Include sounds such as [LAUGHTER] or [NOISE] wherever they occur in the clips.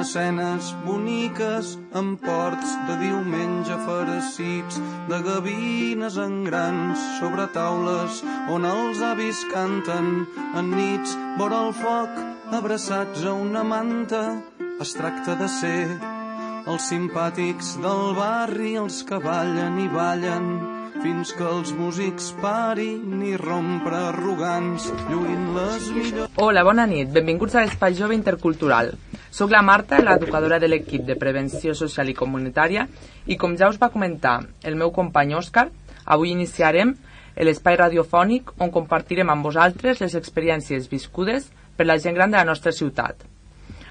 escenes boniques, en ports de diumenge farcits, de gavines en grans sobre taules on els avis canten en nits vora el foc, abraçats a una manta. Es tracta de ser els simpàtics del barri, els que ballen i ballen, fins que els músics parin i rompre arrogants, lluint les millors... Hola, bona nit. Benvinguts a l'Espai Jove Intercultural. Soc la Marta, l'educadora de l'equip de Prevenció Social i Comunitària, i com ja us va comentar el meu company Òscar, avui iniciarem l'espai radiofònic on compartirem amb vosaltres les experiències viscudes per la gent gran de la nostra ciutat.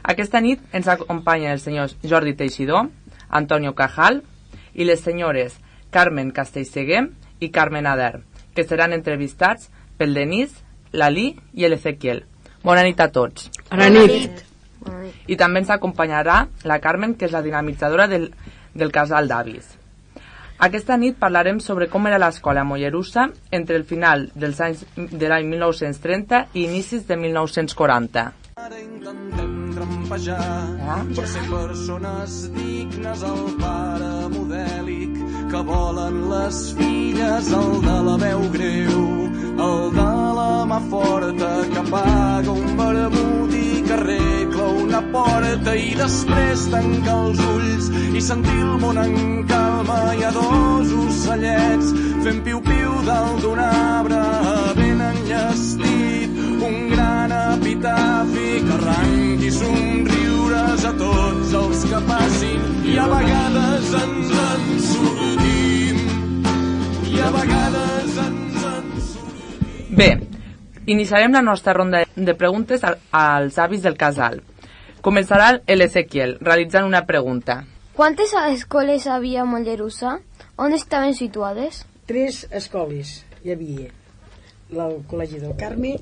Aquesta nit ens acompanyen els senyors Jordi Teixidor, Antonio Cajal i les senyores Carmen Castellseguer i Carmen Ader, que seran entrevistats pel Denis, l'Ali i l'Ezequiel. Bona nit a tots. Bona nit. I també ens acompanyarà la Carmen, que és la dinamitzadora del, del casal d'avis. Aquesta nit parlarem sobre com era l'escola Mollerussa entre el final dels anys de l'any 1930 i inicis de 1940. Ara intentem trampejar per ser persones dignes al pare modèlic que volen les filles, el de la veu greu, el de la mà forta que paga un vermut i que arregla una porta i després tanca els ulls i sentir el món en calma. Hi ha dos ocellets fent piu-piu dalt d'un arbre ben enllestit un gran epitafi que arranqui somriures a tots els que passin. I a vegades ens en sortim i a vegades iniciarem la nostra ronda de preguntes al- als avis del casal. Començarà l'Ezequiel, realitzant una pregunta. Quantes escoles havia a Mollerussa? On estaven situades? Tres escoles hi havia. El Col·legi del Carme,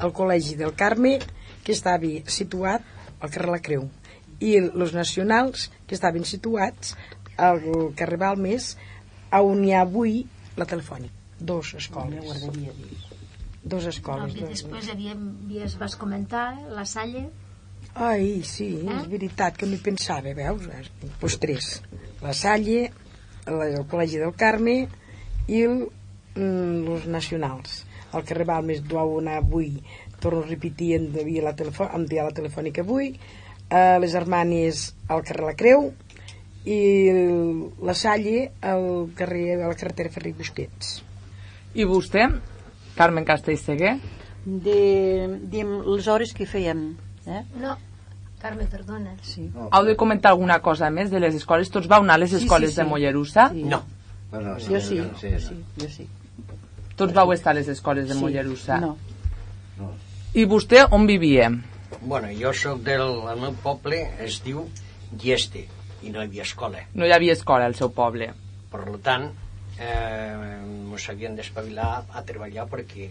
el Col·legi del Carme, que estava situat al carrer La Creu, i els nacionals, que estaven situats al carrer Balmes, on hi ha avui la telefònica. Dos escoles. Dos escoles. I Dos. després havia, havies, vas comentar eh, la Salle, Ai, sí, Eh? és veritat que no hi pensava, veus? Doncs pues tres. La Salle, el, el Col·legi del Carme i el, mm, els nacionals. El carrer Balmes deu anar avui, torno a repetir, en devia la, telefò en dia la telefònica avui, eh, les Hermanes al carrer La Creu i el, la Salle al carrer, a la carretera Ferrer Busquets. I vostè, Carmen Castellseguer? de, diem, les hores que fèiem. Eh? no, Carme, perdona. Sí. Heu de comentar alguna cosa més de les escoles? Tots vau anar a les Sí, sí, escoles sí. de Mollerussa? Sí. No. Bueno, Jo sí, sí, sí, jo sí. Tots vau estar a les escoles de sí. Mollerussa? No. I vostè on vivia? Bueno, jo sóc del el meu poble, es diu Gieste, i no hi havia escola. No hi havia escola al seu poble. Per tant, eh, ens havien d'espavilar a treballar perquè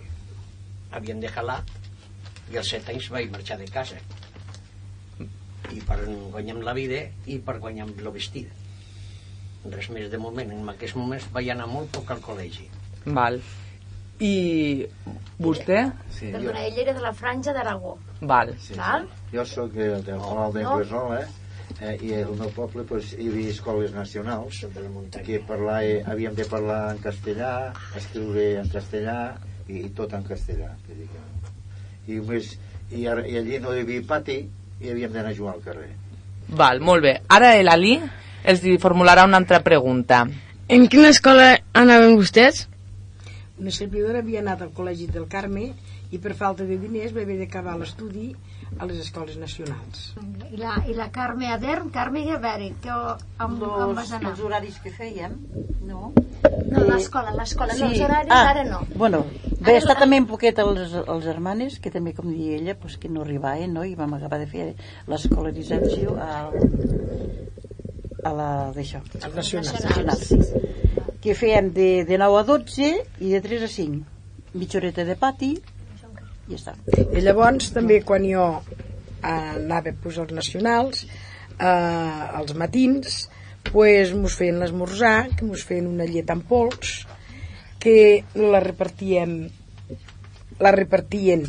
havien de jalar i als set anys vaig marxar de casa. I per guanyar la vida i per guanyar el vestit. Res més de moment. En aquests moments vaig anar molt poc al col·legi. Val. I vostè? sí, jo, Perdona, ell era de la franja d'Aragó, Val. sí, val? jo sóc del, del Palau d'Anglesola eh, i al meu poble pues, hi havia escoles nacionals soc de la muntanya que parlar, eh, havíem de parlar en castellà, escriure en castellà i, i tot en castellà. Que... I, més, i, ara, I allí no hi havia pati i havíem d'anar a jugar al carrer. Val, molt bé. Ara l'Ali els formularà una altra pregunta. En quina escola anaven vostès? Una servidora havia anat al Col·legi del Carme i per falta de diners va haver d'acabar l'estudi a les escoles nacionals. I la, i la Carme Adern, Carme Guevara, que on, on vas Los, anar? els horaris que fèiem, no? No, l'escola, l'escola, no, els horaris ah, ara no. Bueno, estar no. també un poquet els, els hermanes, que també, com diia ella, pues, que no arribaven, no? I vam acabar de fer l'escolarització a, a la d'això. Els nacionals. Nacional, sí. Que fèiem de, de 9 a 12 i de 3 a 5. Mitja horeta de pati i ja està. I llavors també quan jo eh, anava pues, als nacionals eh, als matins pues, mos feien l'esmorzar que mos feien una llet amb pols que la repartíem la repartien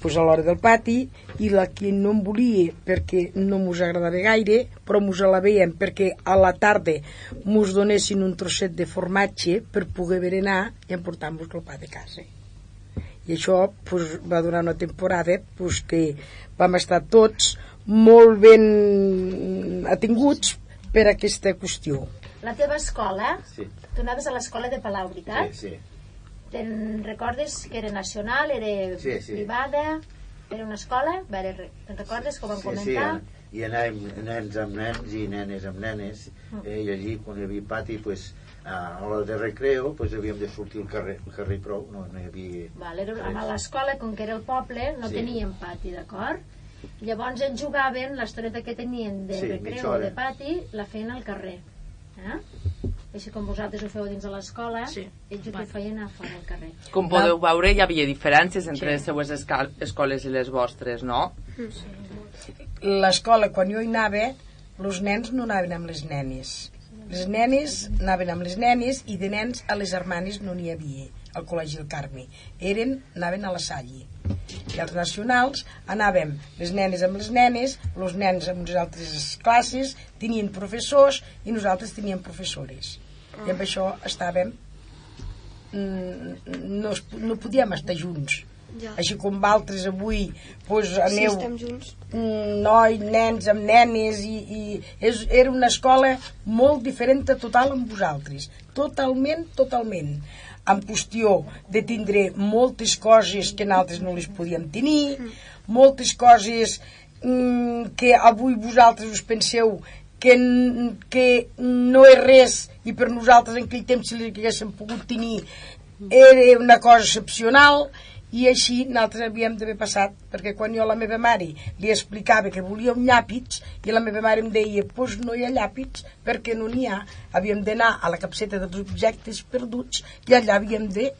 pues, a l'hora del pati i la que no em volia perquè no mos agradava gaire però mos la veiem perquè a la tarda mos donessin un trosset de formatge per poder berenar i emportar-nos el pa de casa i això pues, va durar una temporada pues, que vam estar tots molt ben atinguts per aquesta qüestió La teva escola, Sí, tu anaves a l'escola de Palau, veritat? sí, sí. Te'n recordes que era nacional, era Sí, sí. privada, era una escola? Veure, te'n recordes ho vam Sí, sí, comentar? i anàvem nens amb nens i nenes amb nenes Mm. eh, i allí quan hi havia pati pues, a l'hora de recreo pues, havíem de sortir al carrer, al carrer prou no, no hi havia Val, era, a l'escola, com que era el poble, no Sí. teníem pati, d'acord? Llavors ells jugaven, l'estoneta que tenien de Sí, recreu o de pati, la feien al carrer. Eh? Així com vosaltres ho feu dins de l'escola, Sí. ells ho feien a fora al carrer. Com podeu veure, hi havia diferències entre Sí. les seues escoles i les vostres, no? l'escola quan jo hi anava els nens no anaven amb les nenes les nenes anaven amb les nenes i de nens a les hermanes no n'hi havia al col·legi del Carme. Eren, anaven a la Salle. I els nacionals anàvem les nenes amb les nenes els nens amb les altres classes tenien professors i nosaltres teníem professores. I amb això estàvem mm, no, no podíem estar junts Ja. així com altres avui pues, aneu Sí, estem junts. mm, noi, nens amb nenes i, i és, era una escola molt diferent a total amb vosaltres totalment, totalment en qüestió de tindre moltes coses que nosaltres no les podíem tenir moltes coses mm, que avui vosaltres us penseu que, que no és res i per nosaltres en aquell temps si les haguéssim pogut tenir era una cosa excepcional i així nosaltres havíem d'haver passat perquè quan jo a la meva mare li explicava que volia un llàpid i la meva mare em deia pues no hi ha llàpids perquè no n'hi ha havíem d'anar a la capseta dels objectes perduts i allà havíem de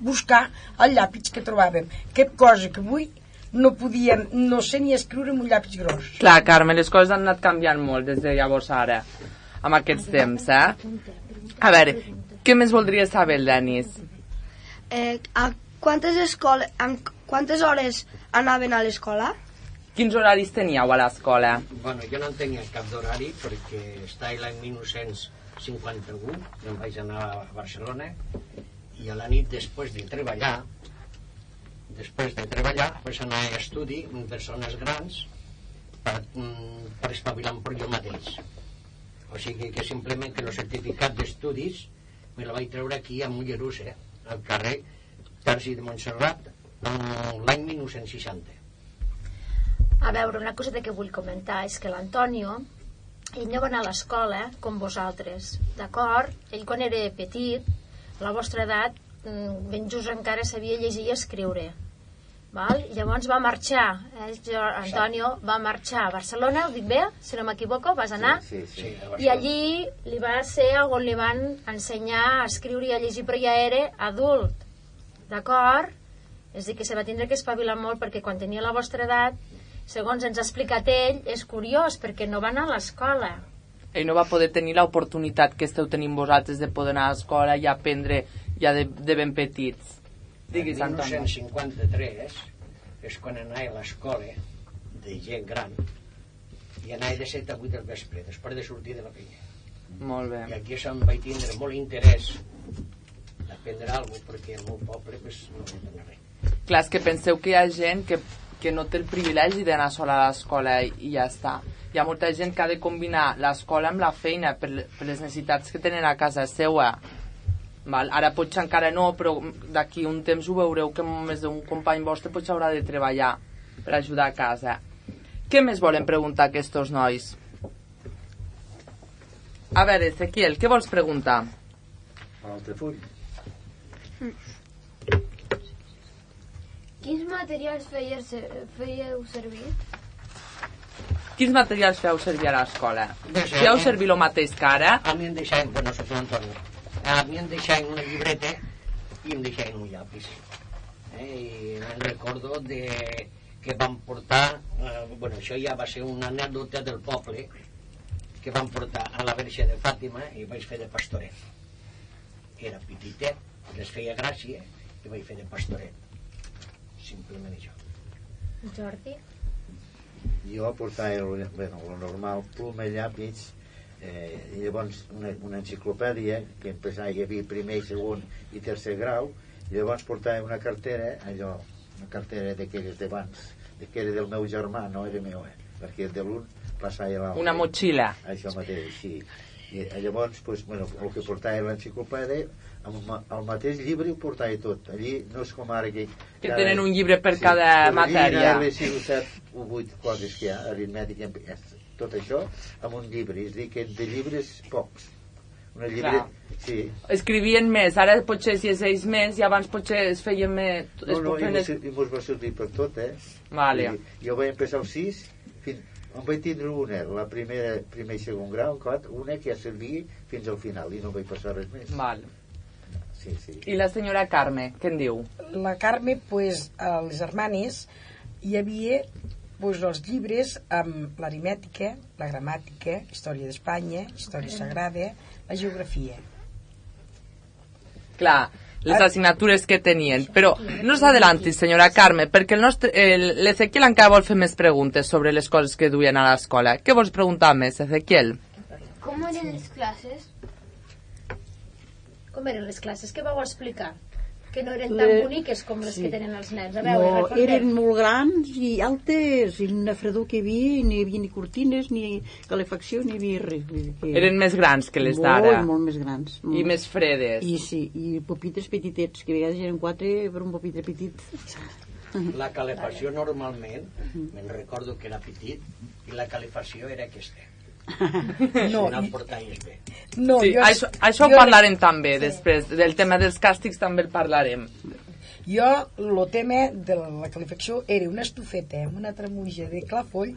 buscar el llàpid que trobàvem que cosa que avui no podíem no sé ni escriure amb un llàpid gros Clar, Carme, les coses han anat canviant molt des de llavors a ara, amb aquests temps, eh? A veure, què més voldria saber Denis? Eh, a quantes, escoles, en quantes hores anaven a l'escola? Quins horaris teníeu a l'escola? Bueno, jo no en tenia cap d'horari perquè està l'any 1951, em vaig anar a Barcelona i a la nit després de treballar després de treballar vaig anar a estudi amb persones grans per, mm, per espavilar per jo mateix o sigui que simplement que el certificat d'estudis me la vaig treure aquí a Mollerús eh, al carrer Tarsi de Montserrat l'any 1960 A veure, una cosa que vull comentar és que l'Antonio, ell no va anar a l'escola com vosaltres, d'acord? Ell quan era petit, a la vostra edat, mm, ben just encara sabia llegir i escriure. Val? Llavors va marxar, eh? jo, Antonio va marxar a Barcelona, ho dic bé, si no m'equivoco, vas anar, sí, sí, sí. i allí li va ser on li van ensenyar a escriure i a llegir, però ja era adult, d'acord? És a dir, que se va tindre que espavilar molt perquè quan tenia la vostra edat, segons ens ha explicat ell, és curiós perquè no va anar a l'escola. Ell no va poder tenir l'oportunitat que esteu tenint vosaltres de poder anar a l'escola i aprendre ja de, de ben petits. Diguis, En Antonio. 1953 és quan anava a l'escola de gent gran i anava de 7 a 8 del vespre, després de sortir de la feina. Molt bé. I aquí se'm vaig tindre molt interès d'aprendre alguna cosa, perquè al meu poble pues, no m'entenia res. Clar, és que penseu que hi ha gent que, que no té el privilegi d'anar sola a l'escola i, i ja està. Hi ha molta gent que ha de combinar l'escola amb la feina per, per les necessitats que tenen a casa seva. Val? Ara potser encara no, però d'aquí un temps ho veureu que més d'un company vostre potser haurà de treballar per ajudar a casa. Què més volen preguntar aquests nois? A veure, Ezequiel, què vols preguntar? A full. Quins materials feieu, feieu servir? Quins materials feu servir a l'escola? Feu servir el mateix que ara? A mi em deixaven, bueno, soc l'Antoni, a mi em deixaven una llibreta i em deixaven un llapis. Eh? I me'n recordo de que vam portar, eh, bueno, això ja va ser una anècdota del poble, que vam portar a la Verge de Fàtima i vaig fer de pastoret. Era petitet, les feia gràcia i vaig fer de pastoret. simplement això. Jordi? Jo portava, el, bueno, el normal, pluma, llapis, eh, i llavors una, una enciclopèdia que empezava, hi havia primer, segon i tercer grau, i llavors portava una cartera, allò, una cartera d'aquelles d'abans, de que era del meu germà, no era meu, eh? perquè de l'un passava a l'altre. Una motxilla. Això mateix, sí. I eh, llavors, pues, bueno, el que portava l'enciclopèdia, amb el mateix llibre ho portava tot. Allí no és com ara que... Que tenen un llibre per cada matèria. Les 6 o 7 o 8 coses que hi ha, aritmètica, tot això, amb un llibre. És dir, que de llibres pocs. Una llibre... Clar. Sí. Escrivien més, ara potser si es ells més i abans potser es feien més... Es No, no, i mos, es... i mos va sortir per tot, eh? Vale. I, jo vaig empezar al 6, fins, em vaig tindre una, la primera, primer i segon grau, clar, una que ja servia fins al final i no vaig passar res més. Val. Sí, sí. I la senyora Carme, què en diu? La Carme, pues, a les hermanes hi havia pues, els llibres amb l'aritmètica, la gramàtica, història d'Espanya, història sagrada, la geografia. Clar, les assignatures que tenien. Però no s'adelanti, senyora Carme, perquè el nostre, el- l'Ezequiel encara vol fer més preguntes sobre les coses que duien a l'escola. Què vols preguntar més, Ezequiel? Com eren les classes? Com eren les classes? Què vau explicar? Que no eren tan Le- boniques com les sí. que tenen els nens. A veure, No, recordem. eren molt grans i altes, i una fredor que hi havia, i no hi havia ni cortines, ni calefacció, ni hi havia res. Que... Eren més grans que les d'ara. Molt, molt més grans. I més fredes. I sí, i pupitres petitets, que a vegades eren quatre per un pupitre petit. La calefacció normalment, me'n recordo que era petit, i la calefacció era aquesta. [LAUGHS] No, no. No, sí, jo, això, això ho jo- parlarem també després. Del tema dels càstigs també el parlarem. Jo, el tema de la, la calefacció era una estufeta amb una tramuja de clafoll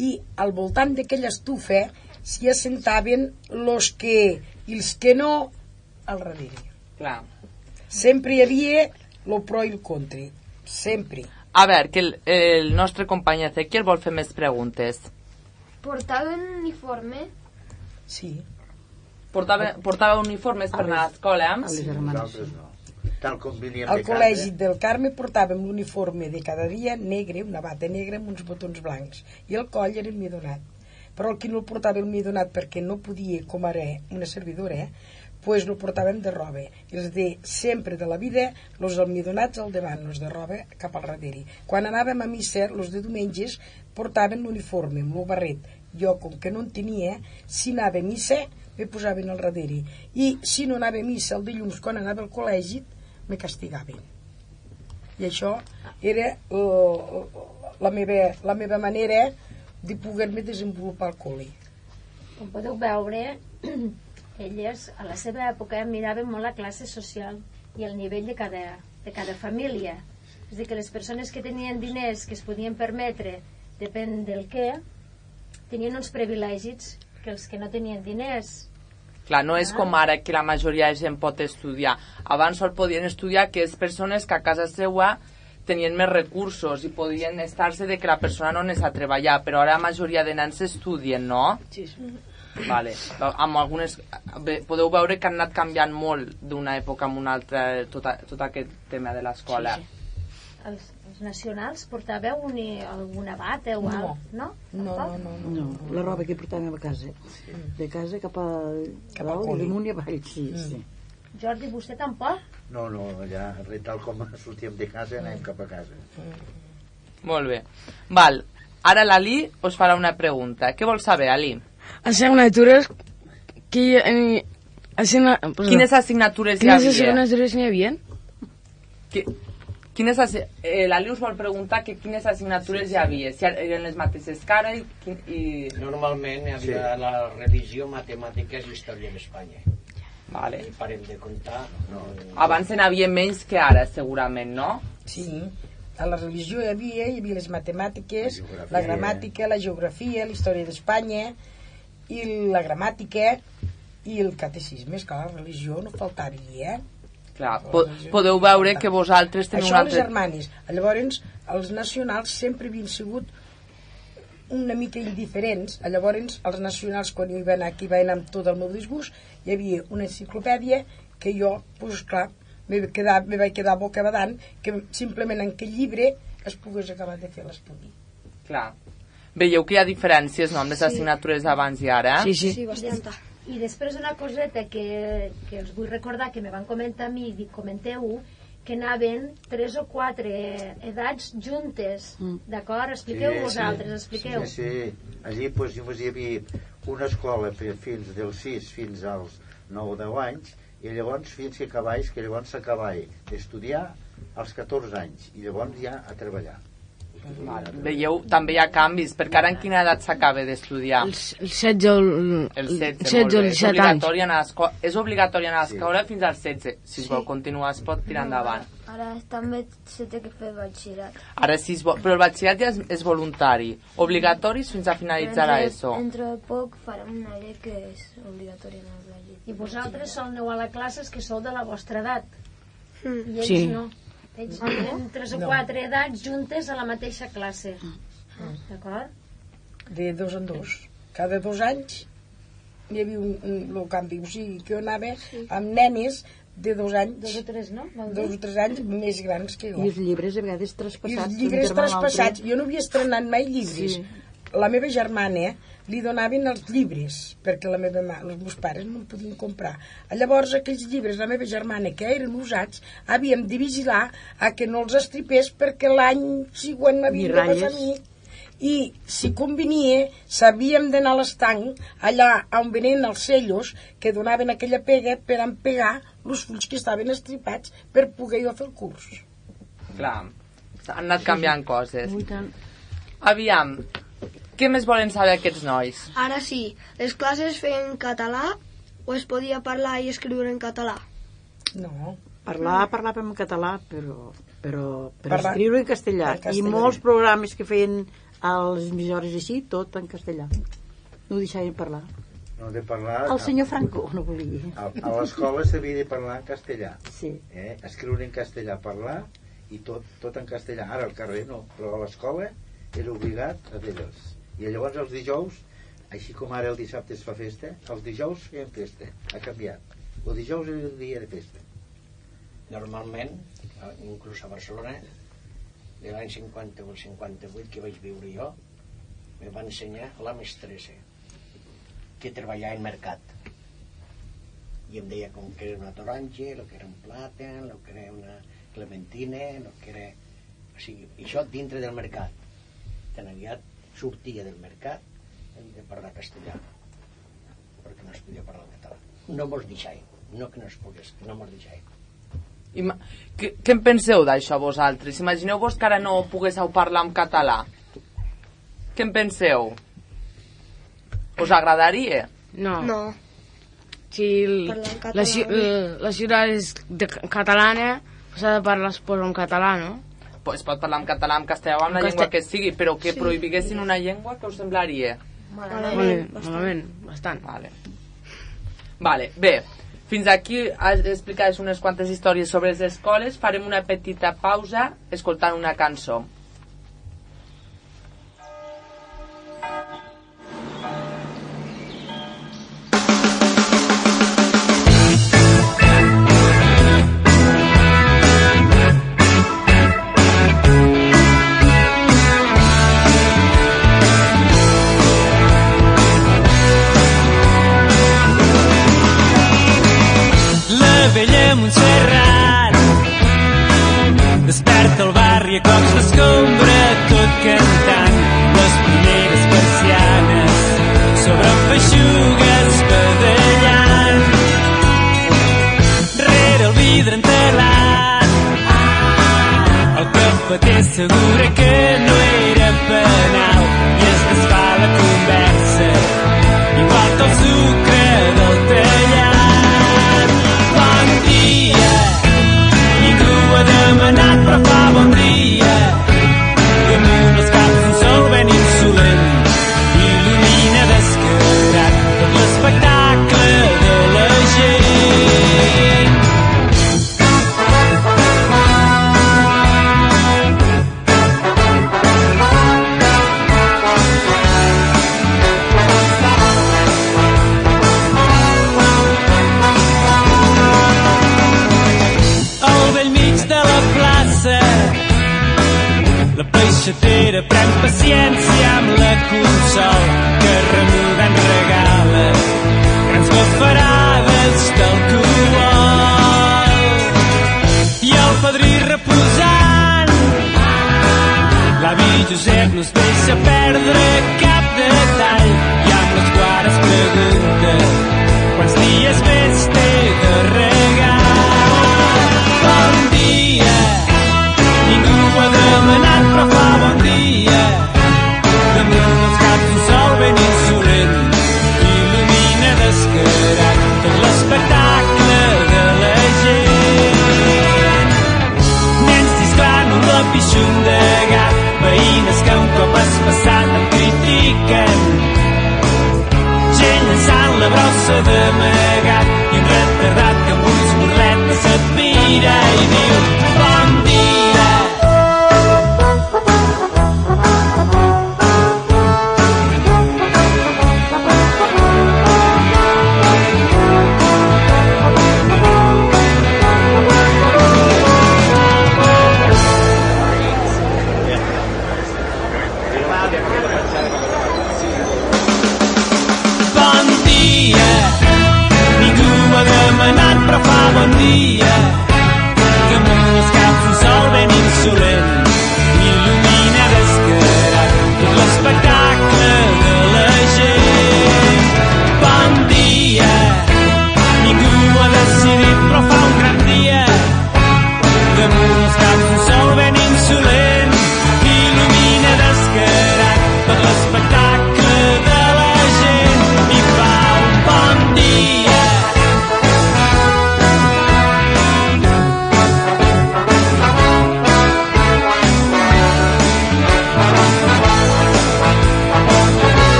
i al voltant d'aquella estufa s'hi assentaven los que i els que no al darrere. Clar. Sempre hi havia el pro i el contra. Sempre. A veure, que el, el nostre company Ezequiel vol fer més preguntes. Portaven uniforme? Sí. Portava, portava uniformes per anar a l'escola? Sí, nosaltres no. Tal com veníem Al de col·legi casa, del Carme portàvem l'uniforme de cada dia negre, una bata negra amb uns botons blancs, i el coll era el midonat. Però el qui no el portava el midonat perquè no podia, com ara una servidora, pues lo portàvem de roba. I els de sempre de la vida, los almidonats al davant, los de roba cap al darrere. Quan anàvem a missa, los de diumenges, portaven l'uniforme el barret. Jo, com que no en tenia, si anava a missa, me posaven al darrere. I si no anava a missa el dilluns, quan anava al col·legi, me castigaven. I això era uh, la, meva, la meva manera de poder-me desenvolupar al col·le. Com podeu veure, elles a la seva època miraven molt la classe social i el nivell de cada, de cada família. És a dir, que les persones que tenien diners que es podien permetre, depèn del què, tenien uns privilegis que els que no tenien diners. Clar, no és com ara que la majoria de gent pot estudiar. Abans sol podien estudiar aquelles persones que a casa seva tenien més recursos i podien estar-se de que la persona no anés a treballar, però ara la majoria de nens estudien, no? Sí, sí. Vale. Amb algunes, bé, podeu veure que han anat canviant molt d'una època a una altra tot, a, tot aquest tema de l'escola. Sí, Els, els nacionals portàveu uni, alguna bata o No. alguna no? No, no, no, no. No, la roba que portàvem a casa. De casa cap a, Cap al dalt amunt i avall, sí, Mm. sí. Jordi, vostè tampoc? no, no, res, tal com [LAUGHS] sortíem de casa, anàvem cap a casa. Molt bé. Val. Ara l'Ali us farà una pregunta. Què vol saber, Ali? Assignatures que... Eh, assigna... perdó. Quines assignatures hi Quines havia? assignatures n'hi havia? Qui- Quines assi- eh, l'Ali us vol preguntar que quines assignatures hi havia, si eren les mateixes que ara i, quin- i... Normalment hi havia la religió, matemàtiques i història d'Espanya. Vale. I parem de comptar. No, Abans n'hi havia menys que ara, segurament, no? Sí, a la religió hi havia, hi havia les matemàtiques, La la gramàtica, la geografia, la història d'Espanya, i la gramàtica i el catecisme, és que la religió no faltaria, eh? Clar, po podeu veure que vosaltres teniu Això un les altre... hermanes. Llavors, els nacionals sempre havien sigut una mica indiferents. Llavors, els nacionals, quan hi van aquí van amb tot el meu disgust, hi havia una enciclopèdia que jo, doncs clar, me, quedar, me vaig quedar bocabadant que simplement en aquell llibre es pogués acabar de fer l'estudi. Clar. Veieu que hi ha diferències no, amb les Sí. assignatures d'abans i ara? Sí, bastanta. I després una coseta que, que us vull recordar que me van comentar a mi, dic, comenteu que anaven tres o quatre edats juntes, d'acord? Expliqueu vosaltres, expliqueu. Sí, sí. Allí pues, hi havia una escola fi- fins dels 6 fins als 9 o 10 anys i llavors fins que acabais, que llavors s'acabava d'estudiar als 14 anys i llavors ja a treballar. Vale. Veieu, també hi ha canvis, perquè ara en quina edat s'acaba d'estudiar? El, el 16 o el, El 16, 16 molt o el És 17 anys. obligatori anar a escola, és obligatori anar a escola fins als 16. Si es vol continuar, es pot tirar endavant. Ara també se té que fer batxillerat. Ara sí, es vol, però el batxillerat ja és, és voluntari. Obligatoris fins a finalitzar Però ESO. Entre poc farem una llei que és obligatòria anar a la llei. I vosaltres sou aneu a la classe que sou de la vostra edat. I ells Sí. no. Ells tenen tres o quatre edats juntes a la mateixa classe. D'acord? de dos en dos. Cada dos anys hi havia un, un, un canvi. O sigui, que jo anava amb nenes de dos anys, Dos o tres, no? Dir? dos o tres anys més grans que jo. I els llibres a vegades I traspassats. els d'un llibres traspassats. Jo no havia estrenat mai llibres. Sí. La meva germana li donaven els llibres perquè la meva mà, els meus pares no en podien comprar. Llavors aquells llibres, la meva germana, que eren usats, havíem de vigilar a que no els estripés perquè l'any següent m'havien de passar a mi. I si convenia, sabíem d'anar a l'estanc, allà on venien els cellos, que donaven aquella pega per empegar els fulls que estaven estripats per poder jo fer el curs. Clar, han anat canviant coses. Aviam, què més volen saber aquests nois? Ara sí, les classes feien català o es podia parlar i escriure en català? No, Parlar, parlàvem en català, però, però per Parlar- escriure en castellà. en castellà. I molts programes que feien a les emissores així, tot en castellà. No ho deixaven parlar. No de parlar... El senyor Franco no volia. A, a l'escola s'havia de parlar en castellà. Sí. Eh? Escriure en castellà, parlar i tot, tot en castellà. Ara al carrer no, però a l'escola era obligat a fer-los. I llavors els dijous, així com ara el dissabte es fa festa, els dijous feien festa, ha canviat. El dijous era el dia de festa. Normalment, inclús a Barcelona, de l'any 50 o el 58 que vaig viure jo, me va ensenyar la mestressa que treballava en mercat. I em deia com que era una taronja, el que era un plàtan, el que era una clementina, el que era... O sigui, això dintre del mercat. Tan aviat sortia del mercat hem de parlar castellà perquè no es podia parlar en català. No mos deixaven, no que no es pogués, que no mos deixaven. Ima què, què en penseu d'això vosaltres? Imagineu-vos que ara no poguéssiu parlar en català. Què en penseu? Us agradaria? No. No. Si el, la, la ciutat és de, catalana, s'ha de parlar es posa en català, no? Pues pot parlar en català, en castellà o en la En llengua que sigui, però que prohibiguessin una llengua, que us semblaria? Malament, malament, bastant. Vale. Vale, bé, fins aquí has explicat unes quantes històries sobre les escoles. Farem una petita pausa escoltant una cançó. Barri a cops d'escombra tot cantant. Les primeres persianes sobre feixugues badallant rere el vidre entelat el cafeter assegura que no era penal. I es desfà la conversa pren paciència amb la consol que remugant regala grans bafarades d'alcohol. I el padrí reposant L'avi Josep no es deixa perdre cap detall i amb les quares pregunta quants dies més té de la brossa d'amagat i un retardat que amb ulls burletes et mira i diu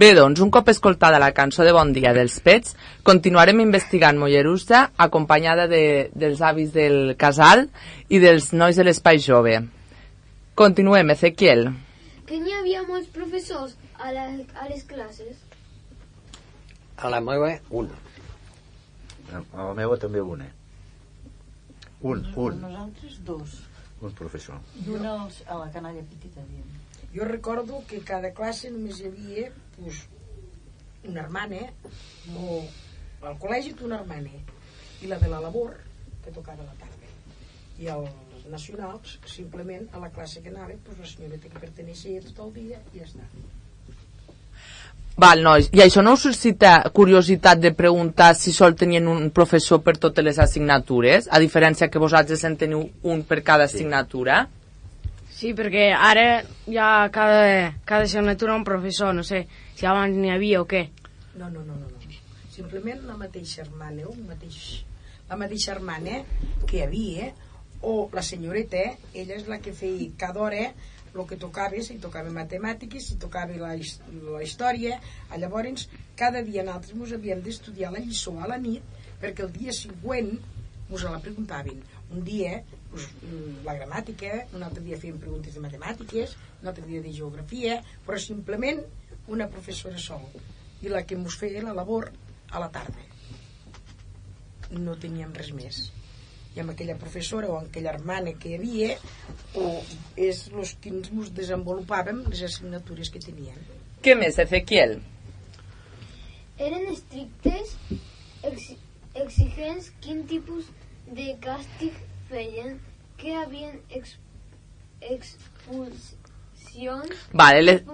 Bé, doncs, un cop escoltada la cançó de Bon dia dels Pets, continuarem investigant Mollerussa acompanyada de, dels avis del casal i dels nois de l'espai jove. Continuem, Ezequiel. Que n'hi havia molts professors a, la, a les classes? A la meva, una. A la meva també una. Un, un, Nosaltres dos. un professor. I un als, a la canalla petita, diem. Jo recordo que cada classe només hi havia pues, una hermana o al col·legi una hermana i la de la labor que tocava a la tarda. I els nacionals simplement a la classe que anava pues, la senyoreta que perteneixia tot el dia i ja està. Val, nois, i això no us suscita curiositat de preguntar si sol tenien un professor per totes les assignatures, a diferència que vosaltres en teniu un per cada assignatura? Sí, perquè ara ja cada, cada assignatura un professor, no sé si abans n'hi havia o què. No, no, no, no, no. Simplement la mateixa hermana, un mateix, la mateixa hermana que hi havia, o la senyoreta, ella és la que feia cada hora el que tocava, si tocava matemàtiques, si tocava la, la història, a llavors cada dia nosaltres ens havíem d'estudiar la lliçó a la nit perquè el dia següent ens la preguntaven. Un dia pues, mm, la gramàtica, un altre dia fèiem preguntes de matemàtiques, un altre dia de geografia, però simplement una professora sol i la que ens feia la labor a la tarda. No teníem res més. I amb aquella professora o amb aquella hermana que hi havia, o és els que ens mos desenvolupàvem les assignatures que tenien. Què més, Ezequiel? Eren estrictes, exi exigents, quin tipus de càstig feien, que havien ex funcions... Vale, le-.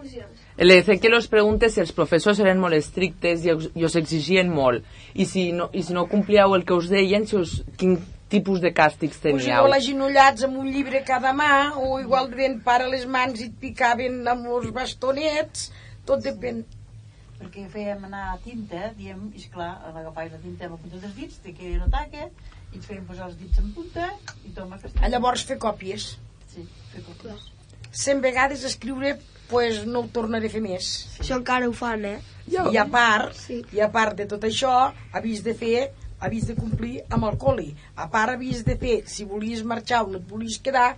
Le dice que los pregunte si els professors eren molt estrictes i us, i us exigien molt. I si no, i si no complíeu el que us deien, si us, quin tipus de càstigs Pues teníeu. igual agenollats amb un llibre cada mà, o igual ben para les mans i et picaven amb els bastonets, tot depèn. perquè fèiem anar a tinta, diem, i esclar, l'agafaves la tinta amb la punta dels dits, te queia no taca, i et feien posar els dits en punta, i toma castigo. A llavors fer còpies. Sí, fer còpies. Cent vegades escriure, pues no ho tornaré a fer més. Això encara ho fan, eh? I a part, Sí. i a part de tot això, havies de fer havies de complir amb el coli. A part havies de fer, si volies marxar o no et volies quedar,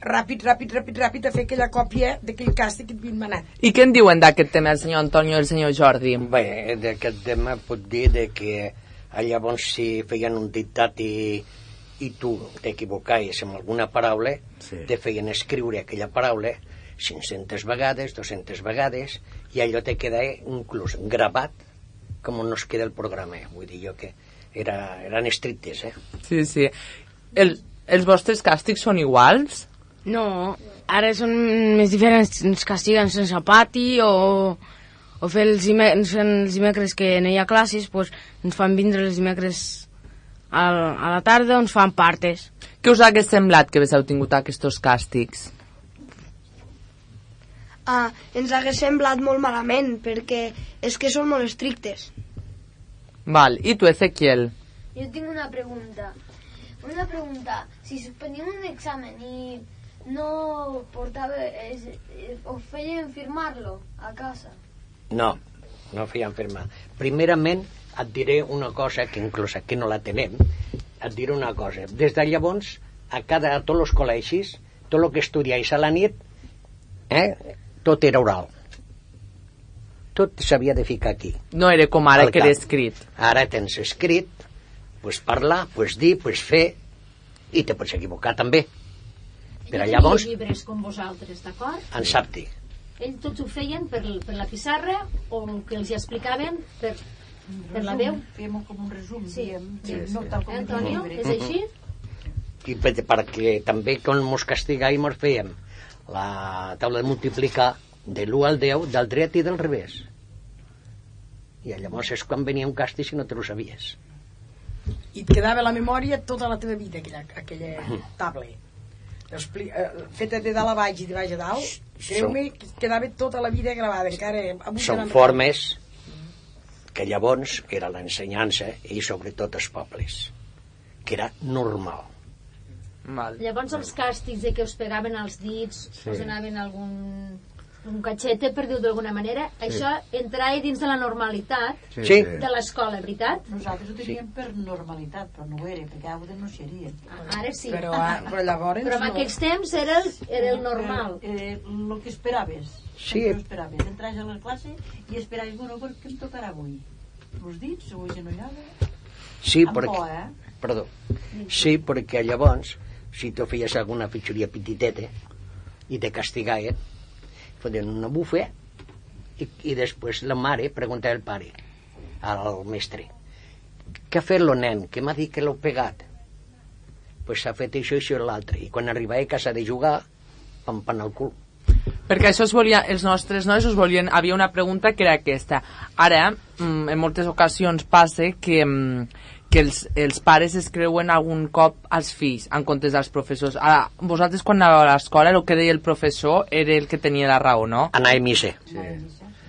ràpid, ràpid, ràpid, ràpid, a fer aquella còpia d'aquell càstig que et havien manat. I què en diuen d'aquest tema el senyor Antonio i el senyor Jordi? Bé, d'aquest tema pot dir de que llavors si feien un dictat i, i tu t'equivocaves amb alguna paraula, Sí. te feien escriure aquella paraula 500 vegades, 200 vegades, i allò te queda inclús gravat com no es queda el programa. Vull dir jo que era, eren estrictes, eh? Sí, sí. El, els vostres càstigs són iguals? No, ara són més diferents, ens castiguen sense pati o, o fer els, dime, ens fan els dimecres que no hi ha classes, pues, ens fan vindre els dimecres al, a la tarda o ens fan partes. Què us hagués semblat que haguéssiu tingut aquests càstigs? Ah, ens hagués semblat molt malament, perquè és que són molt estrictes. Val, i tu, Ezequiel? Jo tinc una pregunta. Una pregunta. Si suspeníem un examen i no portava... Es, us feien firmar-lo a casa. No, no feien firmar. Primerament, et diré una cosa que inclús aquí no la tenem, et diré una cosa. Des de llavors, a, cada, a tots els col·legis, tot el que estudiais a la nit, eh, tot era oral. Tot s'havia de ficar aquí. No era com ara que era escrit. Ara tens escrit, pues parlar, pues dir, pues fer, i te pots equivocar també. Però llavors, llibres com vosaltres, d'acord? en sapti. Ells tots ho feien per, per la pissarra o que els hi explicaven per, per la veu. Fèiem com un resum, Sí. diem, Sí, no sí. tal com Eh, Antonio, és així? i per, perquè també quan mos castigàvem mos fèiem la taula de multiplicar de l'1 al 10 del dret i del revés i llavors és quan venia un càstig si no te lo sabies I et quedava a la memòria tota la teva vida, aquella, aquella table. Expli eh, feta de dalt a baix i de baix a dalt, creu-me que quedava tota la vida gravada, encara... avui són formes que llavors era l'ensenyança i sobretot els pobles que era normal Val. Llavors els càstigs de que us pegaven als dits, Sí. us donaven algun un catxete, per dir-ho d'alguna manera, això entrava dins de la normalitat Sí, Sí. de l'escola, veritat? Nosaltres ho teníem per normalitat, però no ho era, perquè ho denunciarien. Ara sí. Però, ah, però llavors Però en no. aquells temps era el, era el normal. Eh, el que esperaves. Sí. El que esperaves. Entraves a la classe i esperaves, bueno, què em tocarà avui? Els dits o genollada? sí, Amb perquè, por, eh? perdó sí, perquè llavors si tu feies alguna fitxeria petiteta i te castigaven foten una bufa i, i després la mare preguntava al pare al mestre què ha fet el nen? que m'ha dit que l'heu pegat pues s'ha fet això, això i l'altre i quan arribava a casa de jugar pam pam al cul Perquè això es volia, els nostres nois us volien, havia una pregunta que era aquesta. Ara, mm, en moltes ocasions passa que, mm, que els, els pares es creuen algun cop als fills en comptes dels professors. Ara, vosaltres quan anàveu a l'escola el que deia el professor era el que tenia la raó, no? anar a missa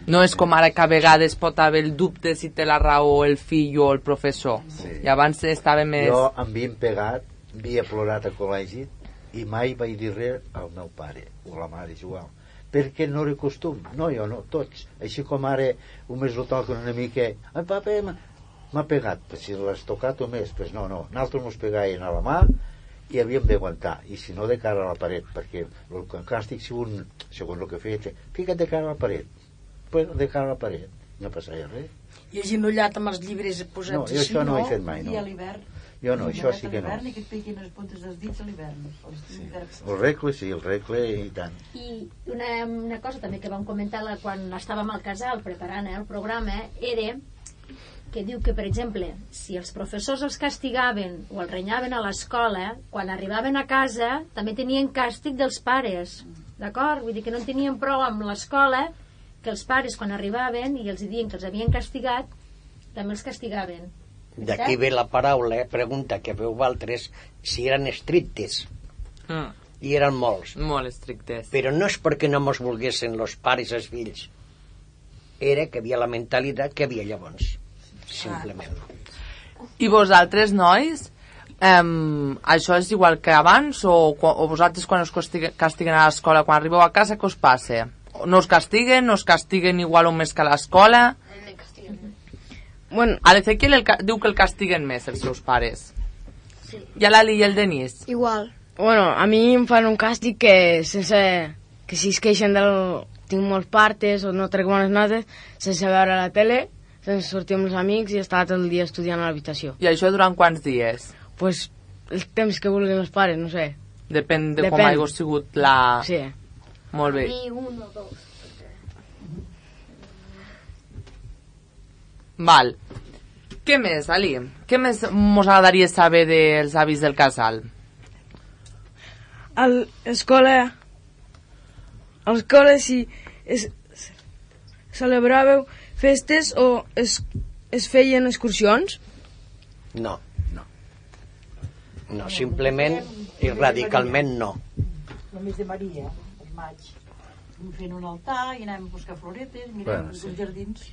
No és com ara que a vegades pot haver el dubte si té la raó el fill o el professor. Sí. I abans estava més... Jo em havien pegat, havia plorat a col·legi i mai vaig dir res al meu pare o a la mare igual perquè no era costum, no jo no, tots així com ara un mes lo toquen una mica ai papa m'ha- pegat pues si l'has tocat o més, pues no, no nosaltres mos pegaven a la mà i havíem d'aguantar, i si no de cara a la paret perquè el càstig segons, segons el que feia, fica't de cara a la paret pues de cara a la paret no passava res I agenollat amb els llibres posats no, així, això no, no? ho he fet mai I no. a l'hivern. jo no, I això sí que no l'hivern I que et piquin les puntes dels dits a l'hivern. Sí. sí. el regle sí, el regle i tant I una, una cosa també que vam comentar la- quan estàvem al casal preparant eh, el programa era que diu que, per exemple, si els professors els castigaven o els renyaven a l'escola, quan arribaven a casa també tenien càstig dels pares. d'acord? Vull dir que no en tenien prou amb l'escola, que els pares quan arribaven i els diuen que els havien castigat, també els castigaven. D'aquí ve la paraula, pregunta que veu altres, si eren estrictes. Mm. I eren molts. Molt estrictes. Però no és perquè no mos volguessin los pares i els fills. Era que havia la mentalitat que havia llavors. Simplement. I vosaltres, nois, um, això és igual que abans o, o vosaltres quan us castiguen, a l'escola, quan arribeu a casa, què us passa? No us castiguen? No us castiguen igual o més que a l'escola? Bueno, a l'Ezequiel el diu que el castiguen més els seus pares. I a l'Ali i el Denis? Igual. Bueno, a mi em fan un càstig que sense... que si es queixen del... tinc molts partes o no trec bones notes, sense veure la tele, sortir amb els amics i estar tot el dia estudiant a l'habitació. I això durant quants dies? Pues el temps que vulguin els pares, no sé. Depèn de com Depèn. hagi sigut la... Sí. Molt bé. Ni un o dos. Val. Què més, Ali? Què més mos agradaria saber dels avis del casal? A l'escola... A l'escola si es, celebràveu festes o es, es feien excursions? No. No. No, simplement i radicalment no. El mes de Maria, el maig. Fent un altar i anàvem a buscar floretes, mirem Bueno, bueno, sí. els jardins.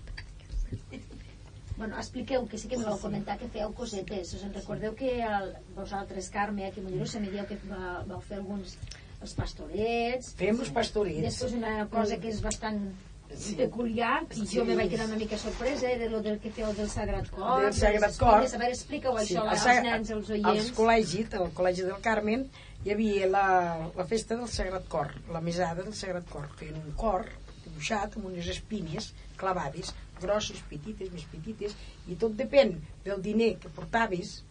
Bueno, expliqueu, que sí que em vau comentar que fèieu cosetes. Us en recordeu que el, vosaltres, Carme, aquí a Mollerussa, me dieu que va, vau fer alguns els pastorets. Fem els pastorets. Després una cosa que és bastant. Peculiar, i jo Sí. me vaig quedar una mica sorpresa, era lo del que feu del Sagrat Cor. del Sagrat Cor. A veure, explica-ho això al als nens, als Als oients. col·legis, al Col·legi del Carmen, hi havia la, la festa del Sagrat Cor, la mesada del Sagrat Cor. Feien un cor dibuixat amb unes espines clavades, grosses, petites, més petites, i tot depèn del diner que portaves,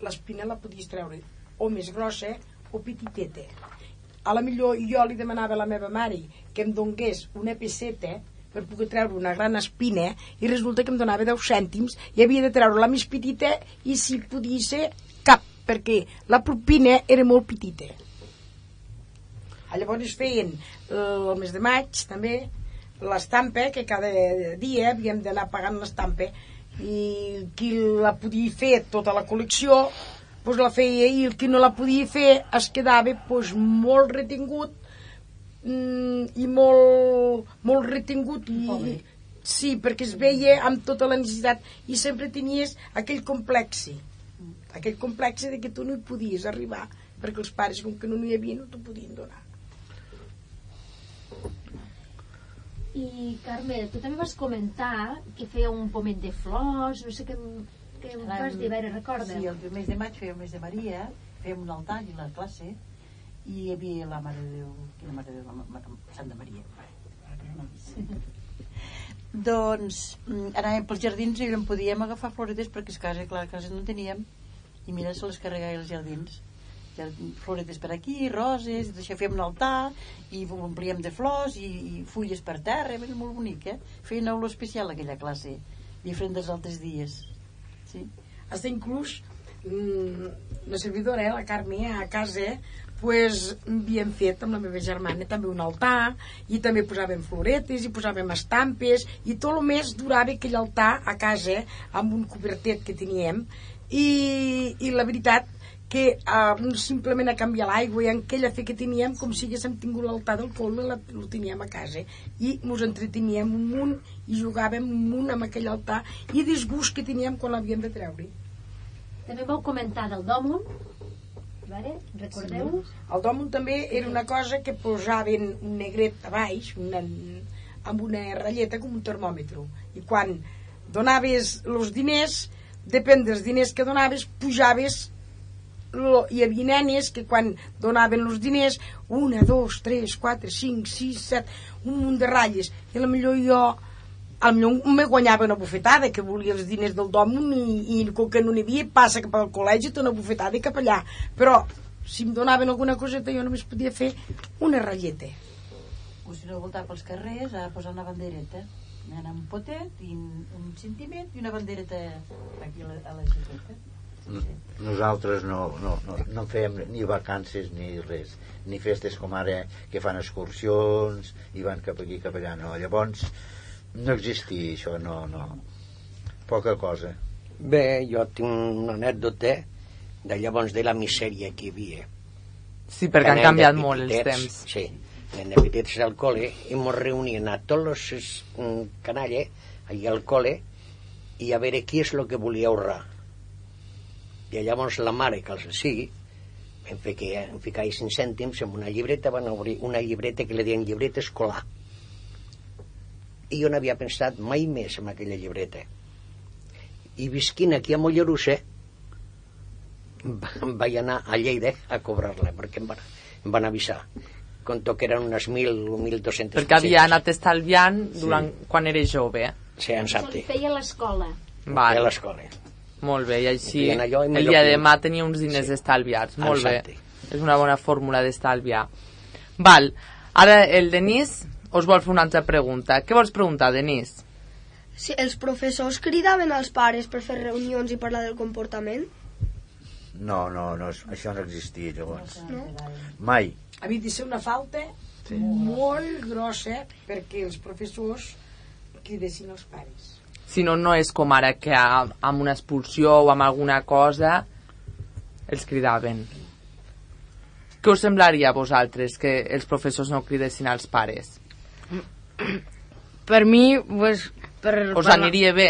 l'espina la podies treure o més grossa o petiteta. A la millor jo li demanava a la meva mare que em donés una pesseta per poder treure una gran espina i resulta que em donava 10 cèntims i havia de treure la més petita i si podia ser cap, perquè la propina era molt petita. Ah, Llavors feien eh, el mes de maig també l'estampa, que cada dia havíem d'anar pagant l'estampa i qui la podia fer tota la col·lecció pues la feia i el que no la podia fer es quedava pues, molt retingut mm, i molt, molt retingut i, sí, perquè es veia amb tota la necessitat i sempre tenies aquell complexe aquell complexe de que tu no hi podies arribar perquè els pares com que no n'hi havia no t'ho podien donar. I, Carme, tu també vas comentar que feia un pomet de flors, no sé què, què vas dir, a veure, recorda. Sí, el mes de maig feia el mes de Maria, fèiem un altar i la classe, i hi havia la Mare de Déu, quina Mare de Déu, la Santa Maria. [LAUGHS] doncs mm, anàvem pels jardins i on podíem agafar floretes perquè a casa, clar, casa no en teníem i mira, se les carregava als jardins Jardin- floretes per aquí, roses això fèiem un altar i ho omplíem de flors i, i fulles per terra era molt bonic, eh? feia una olor especial aquella classe diferent dels altres dies sí. hasta inclús mm, la servidora, eh, la Carme, a casa pues, havíem fet amb la meva germana també un altar i també posàvem floretes i posàvem estampes i tot el mes durava aquell altar a casa amb un cobertet que teníem i, i la veritat que eh, simplement a canviar l'aigua i en aquella fe que teníem com si haguéssim tingut l'altar del colme la, el teníem a casa. I ens entreteníem un munt i jugàvem un munt amb aquell altar i disgust que teníem quan l'havíem de treure. També vau comentar del dòmul, veure, recordeu? El dòmul també era una cosa que posaven un negret a baix, una, amb una ratlleta com un termòmetre. I quan donaves els diners, depèn dels diners que donaves, pujaves lo, hi havia nenes que quan donaven els diners, una, dos, tres, quatre, cinc, sis, set, un munt de ratlles. I a la millor jo millor me guanyava una bufetada que volia els diners del dòmul i, i com que no n'hi havia passa cap al col·legi té una bufetada i cap allà. Però si em donaven alguna coseta jo només podia fer una ratlleta. O si no voltar pels carrers a posar una bandereta. Anar amb un potet i un, sentiment i una bandereta aquí a la, a la xicota nosaltres no, no, no, no fèiem ni vacances ni res ni festes com ara que fan excursions i van cap aquí cap allà. No, llavors no existia això no, no poca cosa Bé, jo tinc una anècdota de llavors de la misèria que hi havia. Sí, perquè han canviat molt els temps. Sí, anem de petits al col·le i ens reunien a tots els mm, canalles allà al col·le i a veure qui és el que volia ahorrar. I llavors la mare, que els sigui, em feia, em ficava 5 cèntims en una llibreta, van obrir una llibreta que li deien llibreta escolar. I jo no havia pensat mai més en aquella llibreta. I visquint aquí a Mollerussa, va- vaig anar a Lleida a cobrar-la, perquè em van, em van avisar. Conto que eren unes 1.000 o 1.200 Perquè havia anat estalviant durant, quan era jove. Sí, en Sapti. li feia a l'escola. Vale. A l'escola. Molt bé, i així Feien allò i el dia feien. demà tenia uns diners estalviats. Molt bé. Exacte. És una bona fórmula d'estalviar. Val, ara el Denis us vol fer una altra pregunta. Què vols preguntar, Denis? Si els professors cridaven als pares per fer reunions i parlar del comportament? no, no, no això no existia llavors No? mai Havia de ser una falta sí. molt grossa perquè els professors cridessin els pares. Si no, no és com ara que amb una expulsió o amb alguna cosa els cridaven. Què us semblaria a vosaltres que els professors no cridessin als pares? Per mi, pues, per... Us per la- aniria bé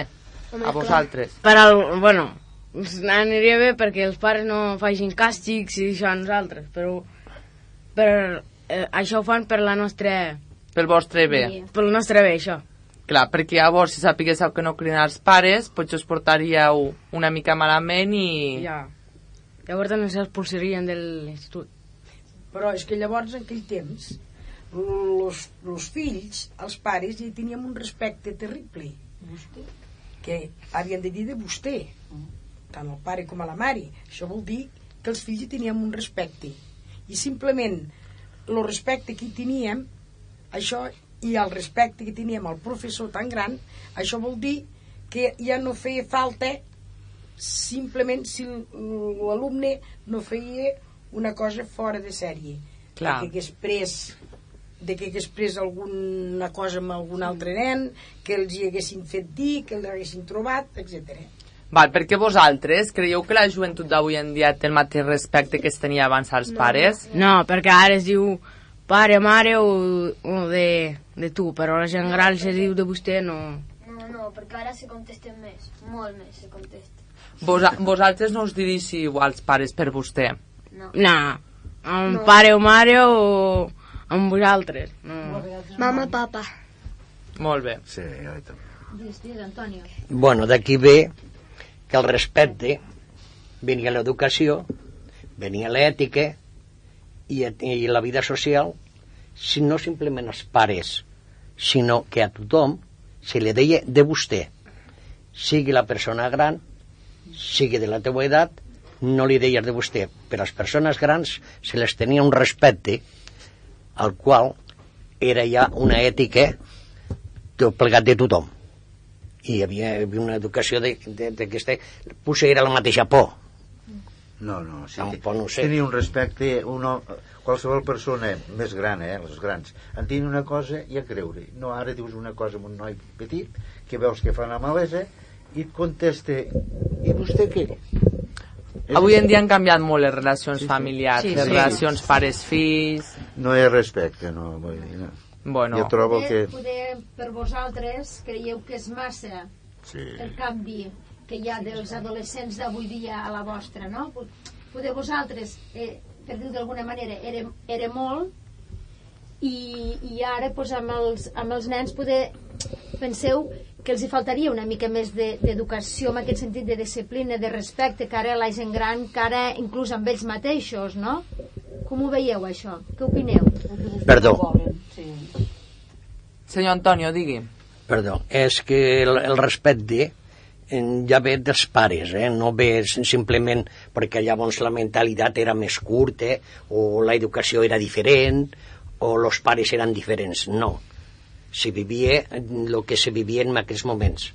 Home, a vosaltres? Per al, bueno, ens aniria bé perquè els pares no facin càstigs i això a nosaltres, però per, eh, això ho fan per la nostra... Pel vostre bé. Pel nostre bé, això. Clar, perquè llavors si sapiguéssiu que no criden els pares, potser us portaríeu una mica malament i... Ja. Llavors ens expulsarien de l'institut. Però és que llavors, en aquell temps, los, los fills, els pares, hi teníem un respecte terrible. Que havien de dir de vostè, tant el pare com a la mare. Això vol dir que els fills hi teníem un respecte. I simplement, el respecte que hi teníem, això i el respecte que teníem al professor tan gran, això vol dir que ja no feia falta simplement si l'alumne no feia una cosa fora de sèrie Clar. de que hagués pres de que hagués pres alguna cosa amb algun altre nen que els hi haguessin fet dir que l'haguessin trobat, etc. Val, perquè vosaltres creieu que la joventut d'avui en dia té el mateix respecte que es tenia abans als No. pares? No, perquè ara es diu pare, mare o, o de, de tu, però la gent gran se diu de vostè, no... No, no, perquè ara se contesten més, molt més se contesta. Vos, vosaltres no us dirigiu als pares per vostè? No. No, amb No. pare o mare o amb vosaltres. No. Mama, papa. Molt bé. Sí, jo també. Antonio. Bueno, d'aquí ve que el respecte venia l'educació, venia l'ètica i, i la vida social, si no simplement als pares, sinó que a tothom se li deia de vostè. Sigui la persona gran, sigui de la teua edat, no li deies de vostè. Per a les persones grans se les tenia un respecte al qual era ja una ètica tot plegat de tothom i hi havia, hi havia una educació de- de- d'aquesta potser era la mateixa por No, no, sí. Tampoc no ho sé. Tenia un respecte, uno, qualsevol persona més gran, eh, els grans, en tenia una cosa i a creure. No, ara dius una cosa amb un noi petit, que veus que fa una malesa, i et contesta, i vostè què? Avui en dia han canviat molt les relacions Sí, sí. familiars, Sí, les sí. relacions pares-fills... No hi ha respecte, no. Vull dir, no. Bueno, Jo trobo Poder, que... poder, per vosaltres, creieu que és massa Sí. el canvi que hi ha dels adolescents d'avui dia a la vostra, no? Poder vosaltres, eh, per dir-ho d'alguna manera, era, era molt i, i ara pues, amb, els, amb els nens poder penseu que els hi faltaria una mica més de- d'educació en aquest sentit de disciplina, de respecte que ara la gent gran, que ara inclús amb ells mateixos, no? Com ho veieu això? Què opineu? Perdó. senyor Antonio, digui. Perdó, és que el, el respecte eh, ja ve dels pares, eh? no ve sim- simplement perquè llavors la mentalitat era més curta o la educació era diferent o els pares eren diferents, no. Se vivia el que se vivia en aquells moments.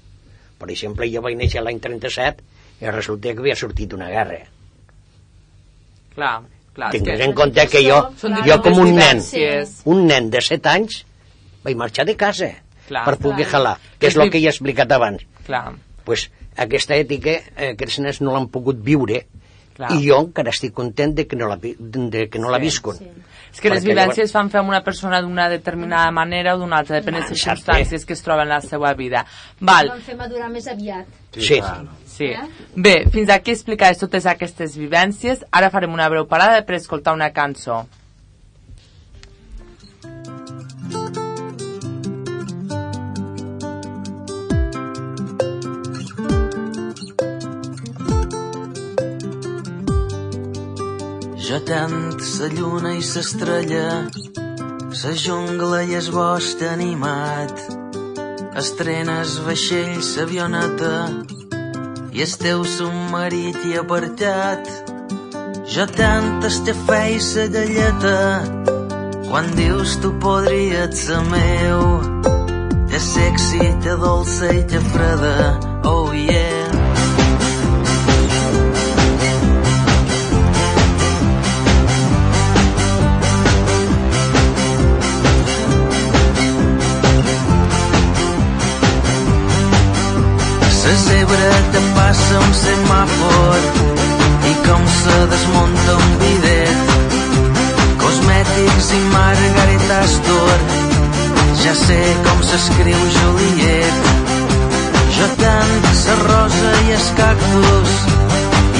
Per exemple, jo vaig néixer l'any 37 i resulta que havia sortit una guerra. Clar, clar. Tingués en compte que jo, jo com un nen, un nen de 7 anys, vaig marxar de casa Clar. per poder Clar. jalar, que és el que ja he explicat abans. Clar. pues, aquesta ètica, eh, aquests nens no l'han pogut viure, Clar. i jo encara estic content de que no la, de que no la Sí, visquen. És que les Perquè vivències es fan fer amb una persona d'una determinada manera o d'una altra, depèn de les circumstàncies que es troben en la seva vida. Val, Vam fer madurar més aviat. Sí. sí. Bé, fins aquí explicaré totes aquestes vivències. Ara farem una breu parada per escoltar una cançó. Jo tant sa lluna i s'estrella, sa jungla i es bosc animat, estrenes vaixell s'avioneta i el teu submarit i apartat. Jo tant estafè i sa galleta, quan dius tu podries ser meu, te sexy, te dolça i te freda, oh yeah. La zebra te passa un semàfor i com se desmunta un bidet. Cosmètics i Margaret Astor, ja sé com s'escriu Juliet. Jo tant sa rosa i es cactus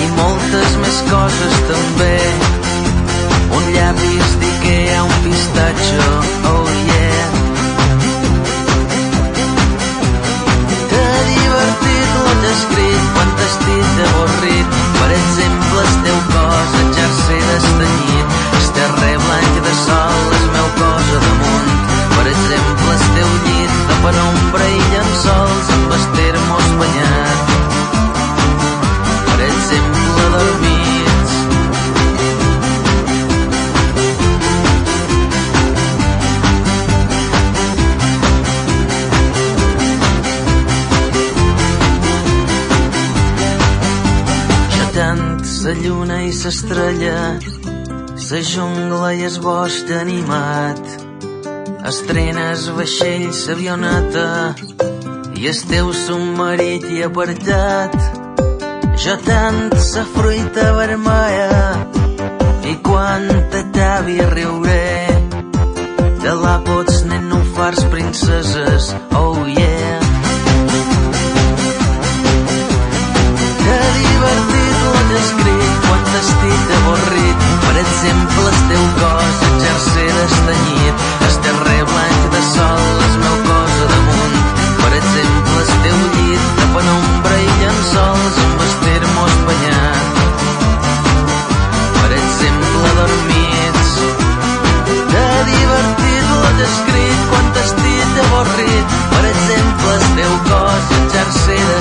i moltes més coses també. Un llapis d'Ikea, un pistatxo, oh yeah. Escrit quan dit avorrit per exemple el teu cos exercer d'estanyit el terrer blanc de sol és meu cos damunt per exemple el teu llit de i sa lluna i s'estrella, sa jungla i es bosc animat, estrenes vaixell s'avioneta i el teu submarit i apartat. Jo tant sa fruita vermella i quan te t'avi riuré de la pots nenúfars princeses, oh yeah. zero.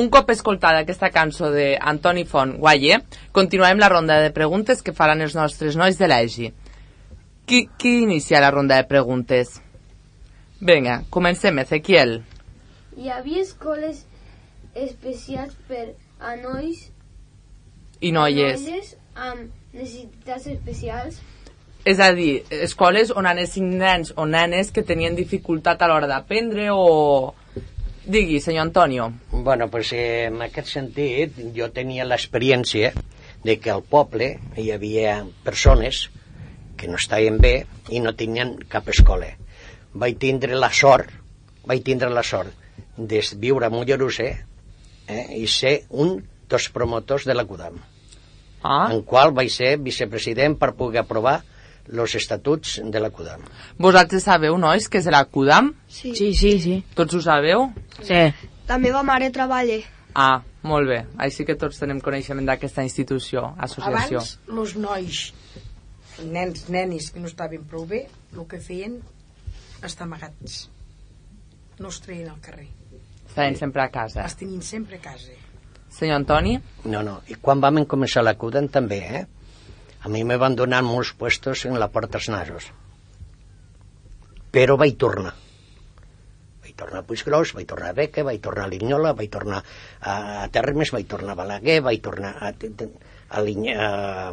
Un cop escoltada aquesta cançó d'Antoni Font Guaye, continuarem la ronda de preguntes que faran els nostres nois de l'EGI. Qui, qui inicia la ronda de preguntes? Vinga, comencem, Ezequiel. Hi havia escoles especials per a nois I noies. noies amb necessitats especials. És a dir, escoles on anessin nens o nenes que tenien dificultat a l'hora d'aprendre o... Digui, senyor Antonio. Bueno, pues eh, en aquest sentit jo tenia l'experiència de que al poble hi havia persones que no estaven bé i no tenien cap escola. Vaig tindre la sort, vaig tindre la sort de viure a Mollerussa eh, i ser un dels promotors de la CUDAM, Ah. en qual vaig ser vicepresident per poder aprovar els estatuts de la CUDAM. Vosaltres sabeu, nois, que és la CUDAM? Sí. Sí, sí, sí. Tots ho sabeu? Sí. La meva mare treballa. Ah, molt bé. Així que tots tenem coneixement d'aquesta institució, associació. Abans, els nois, nens, nenis que no estaven prou bé, el que feien estar amagats. No es treien al carrer. Estaven sempre a casa. Es tenien sempre a casa. Senyor Antoni? No, no. I quan vam començar la CUDEN també, eh? A mi me van donar molts puestos en la Porta dels Nasos. Però vaig tornar. Vaig tornar a Puiggròs, vaig tornar a Beca, vaig tornar a Linyola, vaig tornar a, a Termes, vaig tornar a Balaguer, vaig tornar a, a, Linya, a,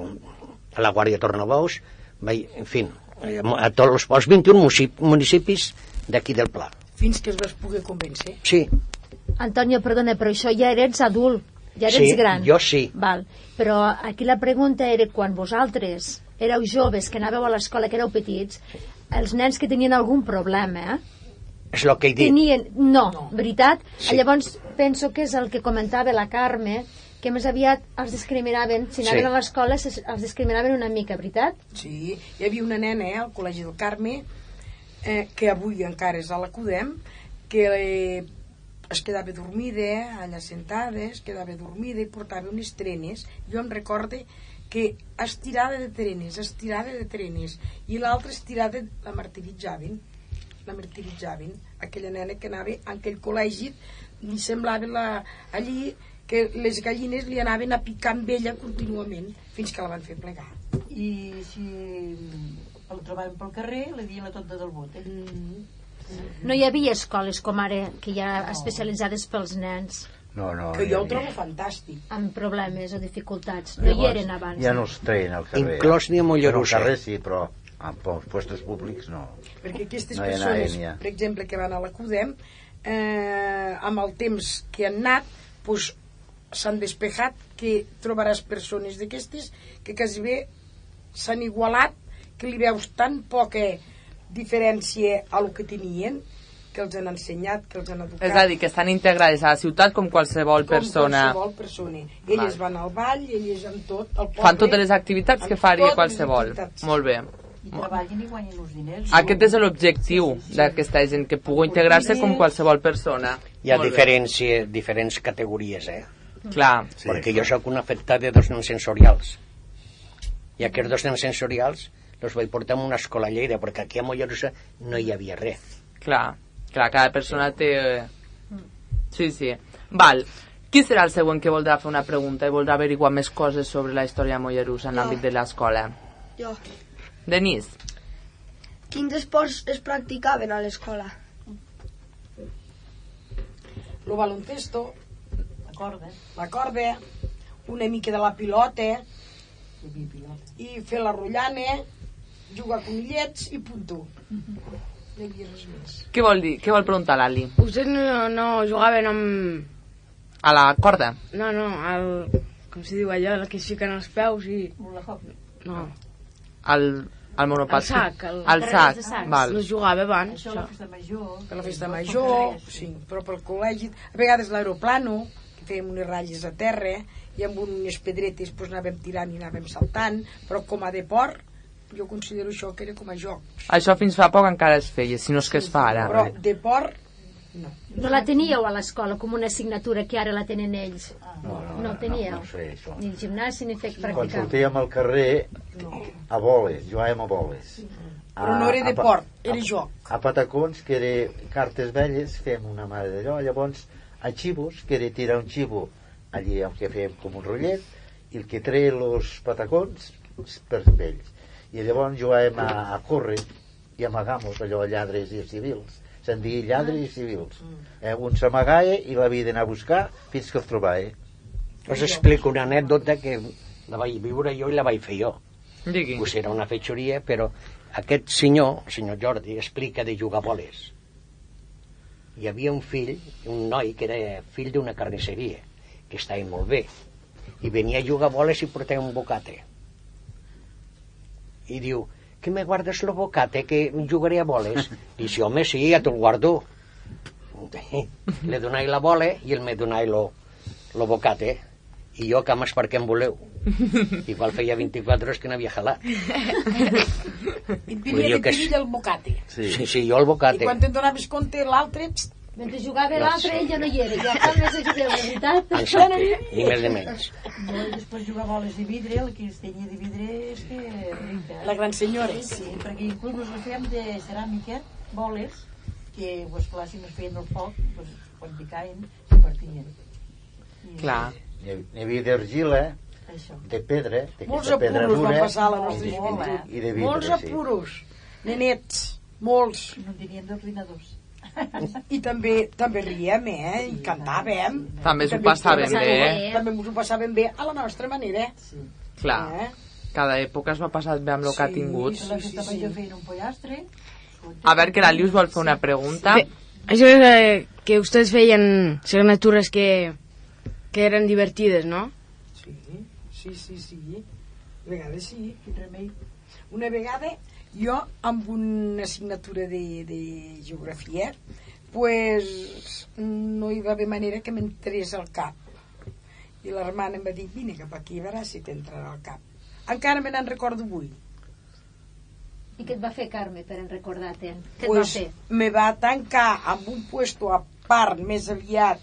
a la Guàrdia Tornabous, vaig, en fi, a tots els, els 21 municip- municipis d'aquí del Pla. Fins que es vas poder convèncer. Sí, Antonio, perdona, però això ja eres adult, ja eres Sí, gran. jo sí. Val. Però aquí la pregunta era quan vosaltres éreu joves, que anàveu a l'escola, que éreu petits, els nens que tenien algun problema, eh? és el que he dit. tenien... No, no. veritat? Sí. Llavors, penso que és el que comentava la Carme, que més aviat els discriminaven, si anaven Sí. a l'escola, se- els discriminaven una mica, veritat? Sí, hi havia una nena eh, al Col·legi del Carme eh, que avui encara és a la CUDEM que eh, es quedava dormida eh, allà sentada, es quedava dormida i portava unes trenes jo em recorde que estirada de trenes, estirada de trenes i l'altra estirada la martiritzaven la martiritzaven aquella nena que anava en aquell col·legi li semblava la, allí que les gallines li anaven a picar amb ella contínuament fins que la van fer plegar I si el trobaven pel carrer, li dien la tonta del bot. Eh? No hi havia escoles com ara, que hi ha especialitzades pels nens No, no. que jo ho trobo fantàstic amb problemes o dificultats. No hi eren abans. Ja no els treien al carrer. Inclòs ni a Mollerussa. Al carrer sí, però en puestos públics no. perquè aquestes No persones, ja. per exemple, que van a la CUDEM eh, amb el temps que han anat pues, s'han despejat que trobaràs persones d'aquestes que quasi bé s'han igualat que li veus tan poca diferència a lo que tenien que els han ensenyat, que els han educat És a dir, que estan integrades a la ciutat com qualsevol com persona. qualsevol persona elles van al ball, elles en tot el poble, Fan totes les activitats que amb faria qualsevol. Molt bé. I treballin i guanyen els diners. Aquest és l'objectiu d'aquesta gent, que pugui integrar-se com qualsevol persona. Hi ha diferents, eh, diferents categories, eh? Clar. Sí, perquè jo sóc un afectat de dos nens sensorials. I aquests dos nens sensorials els vaig portar a una escola a Lleida, perquè aquí a Mollerussa no hi havia res. Clar, clar, cada persona té... Sí, sí. Val. Qui serà el següent que voldrà fer una pregunta i voldrà averiguar més coses sobre la història de Mollerussa en l'àmbit de l'escola? Jo. Denis, Quins esports es practicaven a l'escola? el baloncesto La corda. la corda una mica de la pilota. i fer la rotllana jugar a conillets i punto no hi havia res més què vol dir? Què vol preguntar l'Ali? Vostès no, no jugaven amb... A la corda? No, no, al... Com se diu allò, el que es fiquen els peus i... No, Al, al monopatí? el sac. El, Al sac, val. No jugava abans, Això a la això. festa major. per la festa major sí, però pel col·legi a vegades l'aeroplano que fèiem unes ratlles a terra i amb unes pedretes doncs, anàvem tirant i anàvem saltant però com a deport jo considero això que era com a joc Això fins fa poc encara es feia, si no és que es fa ara. però deport no No la teníeu a l'escola com una assignatura que ara la tenen ells? No, no, No teníeu? No, no sé, això. Ni gimnàs ni fet Quan practicar. sortíem al carrer, a boles, jugàvem a boles. Però no era a pa- deport, era a- joc. A patacons, que era cartes velles, fem una mare d'allò, llavors a xivos, que era tirar un xivo allí on que fèiem com un rotllet, i el que treia els patacons per ells. I llavors jugàvem a, a córrer i amagamos allò lladres i civils. Se'n deia lladres i civils. Eh, un s'amagava i l'havia d'anar a buscar fins que el trobava. Us explico una anècdota que la vaig viure jo i la vaig fer jo. Digui. Pues era una fetxoria, però aquest senyor, el senyor Jordi, explica de jugar boles. Hi havia un fill, un noi, que era fill d'una carnisseria, que estava molt bé, i venia a jugar a boles i portava un bocate. I diu, que me guardes lo bocate, que jugaré a boles? [LAUGHS] Dice, home, sí, ja te'l guardo. Le donai la bola i ell me donai lo, lo bocate. I jo, cames, per què em voleu? [LAUGHS] Igual feia 24 hores que n'havia jalat. i [LAUGHS] et Vull venia dir de que és- perill el bocate Sí. sí, sí, jo el i bocate. quan te'n donaves compte l'altre txt, Mentre jugava l'altre, ell ja no hi era. Ja fa més ajudeu, de veritat. Exacte, ni més ni menys. No, i després jugar a boles de vidre, el que es tenia de vidre és que... rica. La gran senyora. Sí, perquè inclús nos fèiem de ceràmica, boles, que, pues, clar, si nos feien el foc, pues, quan picaven, se partien. I, Clar. N'hi ha- n'hi havia d'argila, de pedra, Molts d'aquesta pedra apuros van dura, passar a la nostra joventut. i de vidre, Molts sí. apuros. Nenets, molts. No en teníem d'ordinadors. [LAUGHS] I també també riem, eh? I cantàvem. També s'ho passaven també- bé, eh? També ens ho passàvem bé a la nostra manera. Sí. Clar, Eh? cada època es va passar bé amb el que ha Sí, tingut. Feien un pollastre. A ver, que la Lius vol fer una pregunta. Fe- Això és eh, que ustedes feien signatures que, que eren divertides, no? Sí, sí, sí, sí. A vegades sí. Quin remei. Una vegada jo amb una assignatura de, de geografia pues no hi va haver manera que m'entrés al cap i l'hermana em va dir vine cap aquí a veure si t'entrarà al cap encara me n'en recordo avui I què et va fer, Carme, per en recordar-te'n? Què et va pues, fer? me va tancar amb un puesto a part més aviat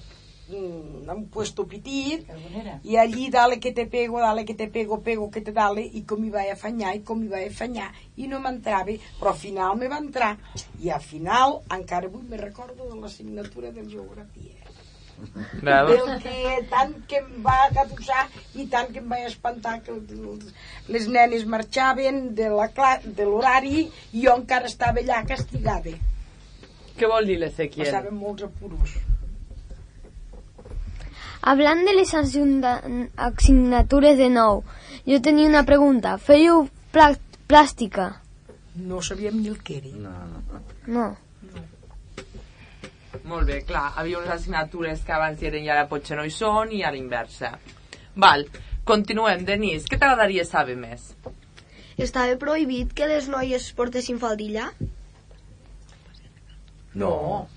mm, un puesto petit Carbonera. y allí dale que te pego, dale que te pego, pego que te dale i com hi va afanyar i com hi va afanyar i no m'entrava, però al final me va entrar i al final encara avui me recordo de la signatura de geografia del que tant que em va gatussar i tant que em va espantar que els- les nenes marxaven de la cla- de l'horari i jo encara estava allà castigada Què vol dir l'Ezequiel? passaven molts apuros Hablant de les assignatures de nou, jo tenia una pregunta. Fèieu plà- plàstica? no sabíem ni el que era No, no. No. Molt bé, clar, havia unes assignatures que abans hi eren i ara potser no hi són i a l'inversa. Val, continuem. Denís, què t'agradaria saber més? Estava prohibit que les noies portessin faldilla? No,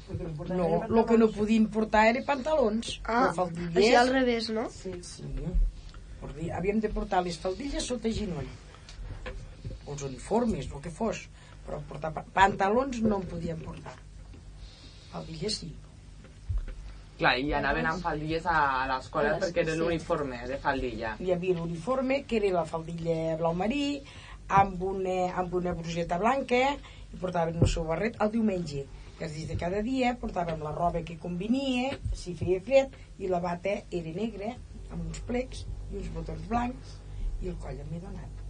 no, el que no podien portar era pantalons. Ah, així al revés, no? Sí, sí. Per dir, havíem de portar les faldilles sota genoll. O els uniformes, el que fos. Però portar pa pantalons no en podíem portar. Faldilles sí. Clar, i anaven amb faldilles a l'escola A les- perquè era sí. l'uniforme de faldilla. Hi havia l'uniforme, que era la faldilla blau marí, amb una, amb una bruseta blanca, i portaven el seu barret el diumenge. I els dies de cada dia portàvem la roba que convenia, si feia fred, i la bata era negra, amb uns plecs i uns botons blancs, i el coll m'he donat.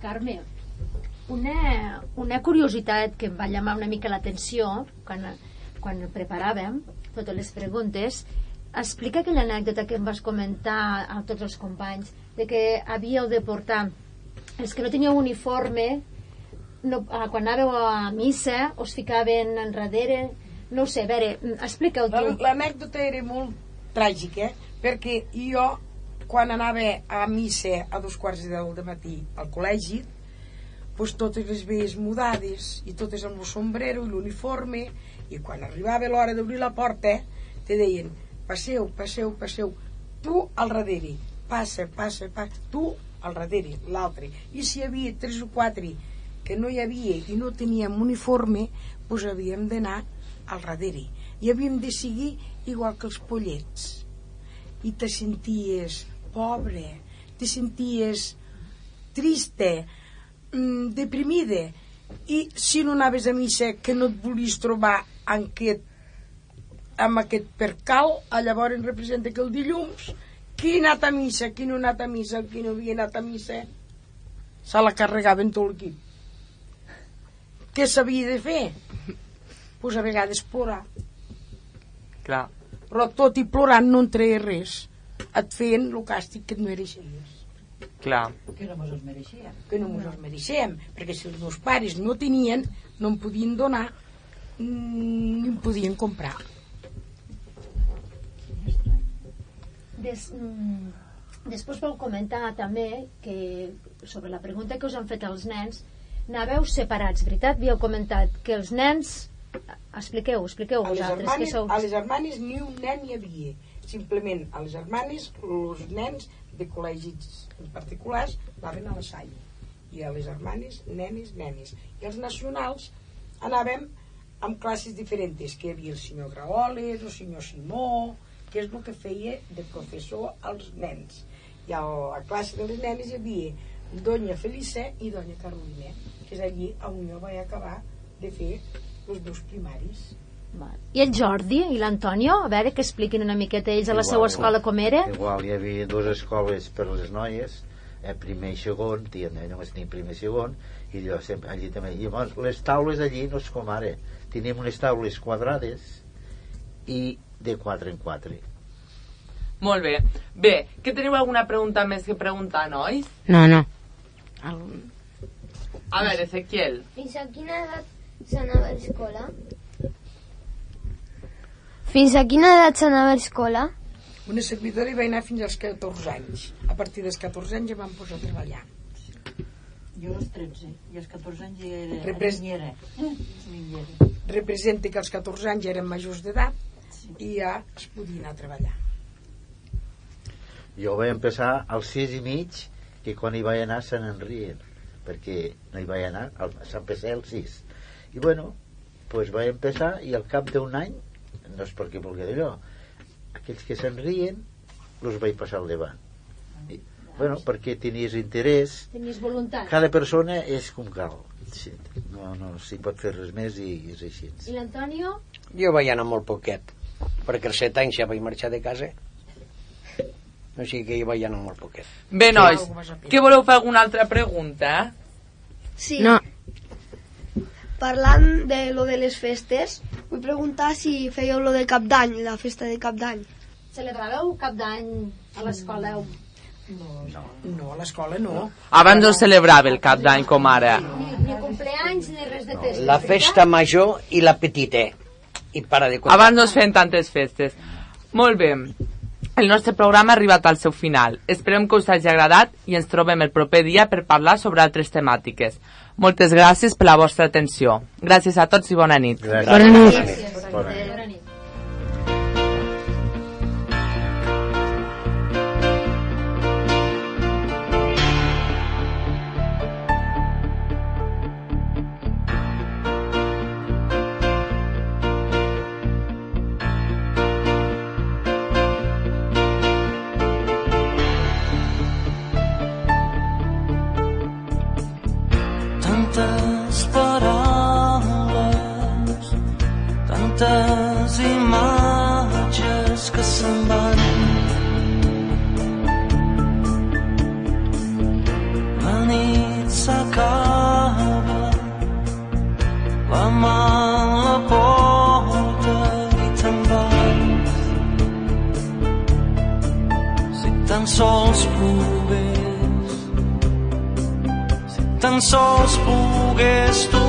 Carme, una, una curiositat que em va llamar una mica l'atenció quan, quan preparàvem totes les preguntes, explica aquella anècdota que em vas comentar a tots els companys, de que havíeu de portar els que no teníeu uniforme no, quan anàveu a missa us ficaven enrere? No ho sé, a veure, explica-ho tu. L'anècdota era molt tràgica, perquè jo, quan anava a missa a dos quarts de deu de matí al col·legi, pues totes les veies mudades i totes amb el sombrero i l'uniforme i quan arribava l'hora d'obrir la porta te deien passeu, passeu, passeu tu al darrere passa, passa, passa, tu al darrere l'altre, i si hi havia tres o quatre que no hi havia i no teníem uniforme doncs havíem d'anar al darrere. I havíem de seguir igual que els pollets. I te senties pobre te senties triste mm, deprimida. I si no anaves a missa que no et volies trobar en aquest, amb aquest percal llavors representa que el dilluns qui ha anat a missa, qui no ha anat a missa qui no havia anat a missa se la carregaven tot l'equip què s'havia de fer? pues a vegades plorar Clar. però tot i plorant no en treia res et feien el càstig que et mereixeies Clar. Que no mos els mereixíem. que no ens els mereixem perquè si els meus pares no tenien no em podien donar ni em podien comprar Des, mm, després vau comentar també que sobre la pregunta que us han fet els nens anàveu separats, veritat? Havíeu comentat que els nens expliqueu, expliqueu a vosaltres que hermanes, sou a les hermanes ni un nen hi havia. Simplement a les hermanes els nens de col·legis particulars anaven a la Salle. I a les hermanes nenes, nenes. I els nacionals anàvem amb classes diferents, que hi havia el senyor Graoles, el senyor Simó, que és el que feia de professor als nens. I a la classe de les nenes hi havia Doña Felice i Doña Carolina, és allí on jo vaig acabar de fer els meus primaris. I el Jordi i l'Antonio, a veure que expliquin una miqueta ells a la seva escola com era. Igual hi havia dues escoles per les noies, eh, primer i segon, tia, eh, només tenim primer i segon, i jo sempre allí també. I llavors, les taules allí no és com ara. Tenim unes taules quadrades i de 4 en 4. Molt bé. Bé, que teniu alguna pregunta més que preguntar, nois? No, no. A veure, Ezequiel. Fins a quina edat s'anava a l'escola? Fins a quina edat s'anava a l'escola? Una servidora hi va anar fins als 14 anys. A partir dels 14 anys ja vam posar a treballar. Jo als 13 i als 14 anys ja era Repres- niñera. Niñera. Representa que als 14 anys eren majors d'edat i ja es podien anar a treballar. Jo vaig empezar als 6 i mig, que quan hi vaig anar se n'enrien, perquè no hi vaig anar, al, s'empecé al 6. I bueno, pues vaig empezar i al cap d'un any, no és perquè vulgui d'allò, aquells que s'enrien, els vaig passar al davant. I, bueno, perquè tenies interès, Tenies voluntat. cada persona és com cal. Sí, no, no s'hi pot fer res més i és així. I l'Antonio? Jo vaig anar molt poquet, perquè als set anys ja vaig marxar de casa. O sigui que vaig anar molt poquet. Bé, nois, que voleu fer alguna altra pregunta? Sí. No. Parlant de lo de les festes, vull preguntar si fèieu lo de cap d'any, la festa de cap d'any. Celebràveu cap d'any a l'escola? No, no, no a l'escola no. Abans no celebrava el cap d'any com ara. Ni, ni compleanys ni res de festes. La festa major i la petita. I para de comptar. Abans no es feien tantes festes. Molt bé. El nostre programa ha arribat al seu final. Esperem que us hagi agradat i ens trobem el proper dia per parlar sobre altres temàtiques. Moltes gràcies per la vostra atenció. Gràcies a tots i bona nit. Gràcies. Bona nit. Bona nit. Bona nit. Pogués tornar